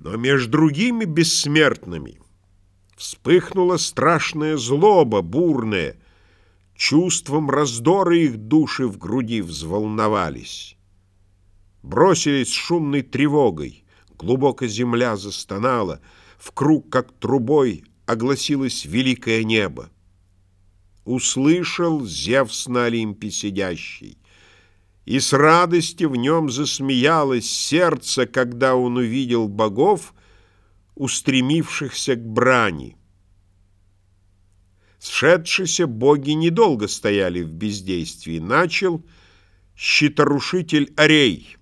Но между другими бессмертными вспыхнула страшная злоба, бурная, чувством раздора их души в груди взволновались. Бросились шумной тревогой, глубоко земля застонала, в круг, как трубой, огласилось великое небо. Услышал Зевс на Олимпе сидящий, и с радости в нем засмеялось сердце, когда он увидел богов, устремившихся к брани. Сшедшиеся боги недолго стояли в бездействии. Начал щиторушитель Арей.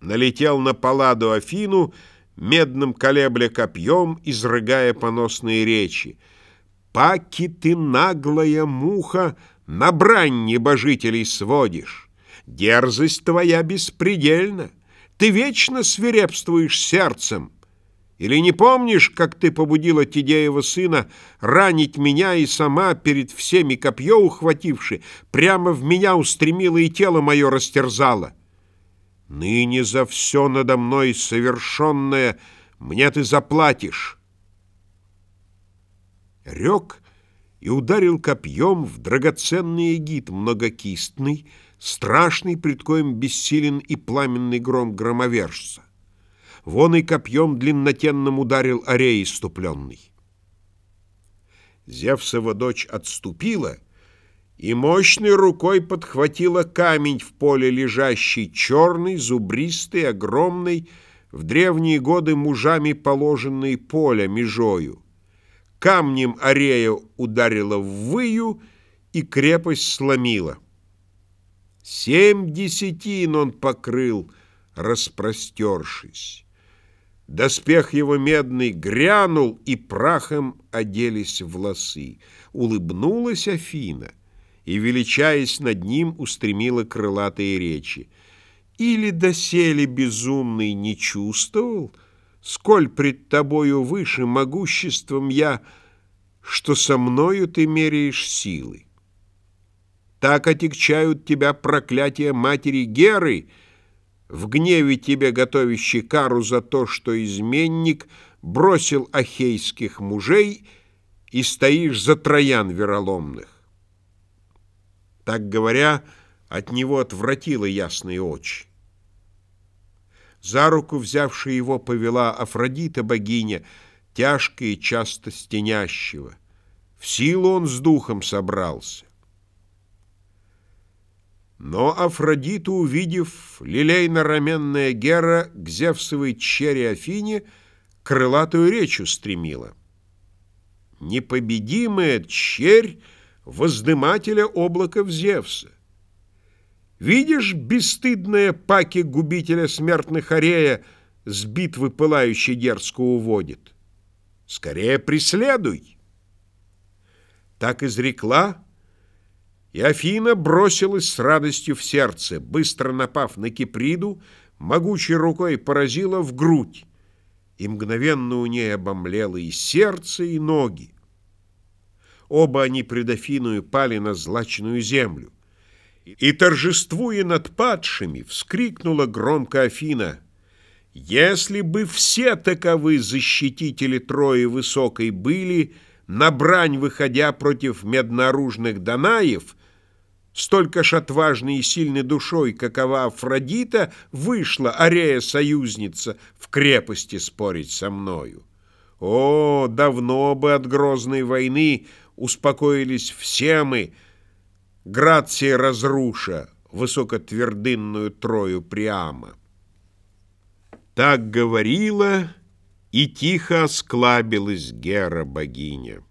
Налетел на паладу Афину, медным колебля копьем, изрыгая поносные речи. «Паки ты, наглая муха, на брань небожителей сводишь! Дерзость твоя беспредельна, ты вечно свирепствуешь сердцем!» Или не помнишь, как ты побудила Тидеева сына ранить меня и сама, перед всеми копье ухвативши, прямо в меня устремила и тело мое растерзала? Ныне за все надо мной совершенное мне ты заплатишь. Рек и ударил копьем в драгоценный эгид многокистный, страшный, пред коем бессилен и пламенный гром громовержца. Вон и копьем длиннотенным ударил Арей иступленный. Зевсова дочь отступила и мощной рукой подхватила камень в поле лежащий, черный, зубристый, огромный, в древние годы мужами положенный поля межою. Камнем Арея ударила в выю и крепость сломила. Семь десятин он покрыл, распростершись. Доспех его медный грянул, и прахом оделись волосы. Улыбнулась Афина и, величаясь над ним, устремила крылатые речи. Или доселе безумный не чувствовал, сколь пред тобою выше могуществом я, что со мною ты меряешь силы. Так отягчают тебя проклятия матери Геры — в гневе тебе готовящий кару за то, что изменник бросил ахейских мужей и стоишь за троян вероломных. Так говоря, от него отвратило ясные очи. За руку взявшая его повела Афродита богиня, тяжко и часто стенящего. В силу он с духом собрался. Но Афродиту, увидев, лилейно-раменная Гера к Зевсовой чере Афине крылатую речь устремила. Непобедимая черь воздымателя облаков Зевса. Видишь, бесстыдная паки губителя смертных Арея с битвы пылающей дерзко уводит? Скорее преследуй. Так изрекла и Афина бросилась с радостью в сердце, быстро напав на Киприду, могучей рукой поразила в грудь, и мгновенно у ней обомлело и сердце, и ноги. Оба они пред Афиную пали на злачную землю. И, торжествуя над падшими, вскрикнула громко Афина, «Если бы все таковы защитители Трои Высокой были, на брань выходя против меднооружных Данаев, Столько ж отважной и сильной душой, какова Афродита, вышла, Арея союзница, в крепости спорить со мною. О, давно бы от грозной войны успокоились все мы, Грация разруша высокотвердынную Трою Приама. Так говорила и тихо осклабилась Гера богиня.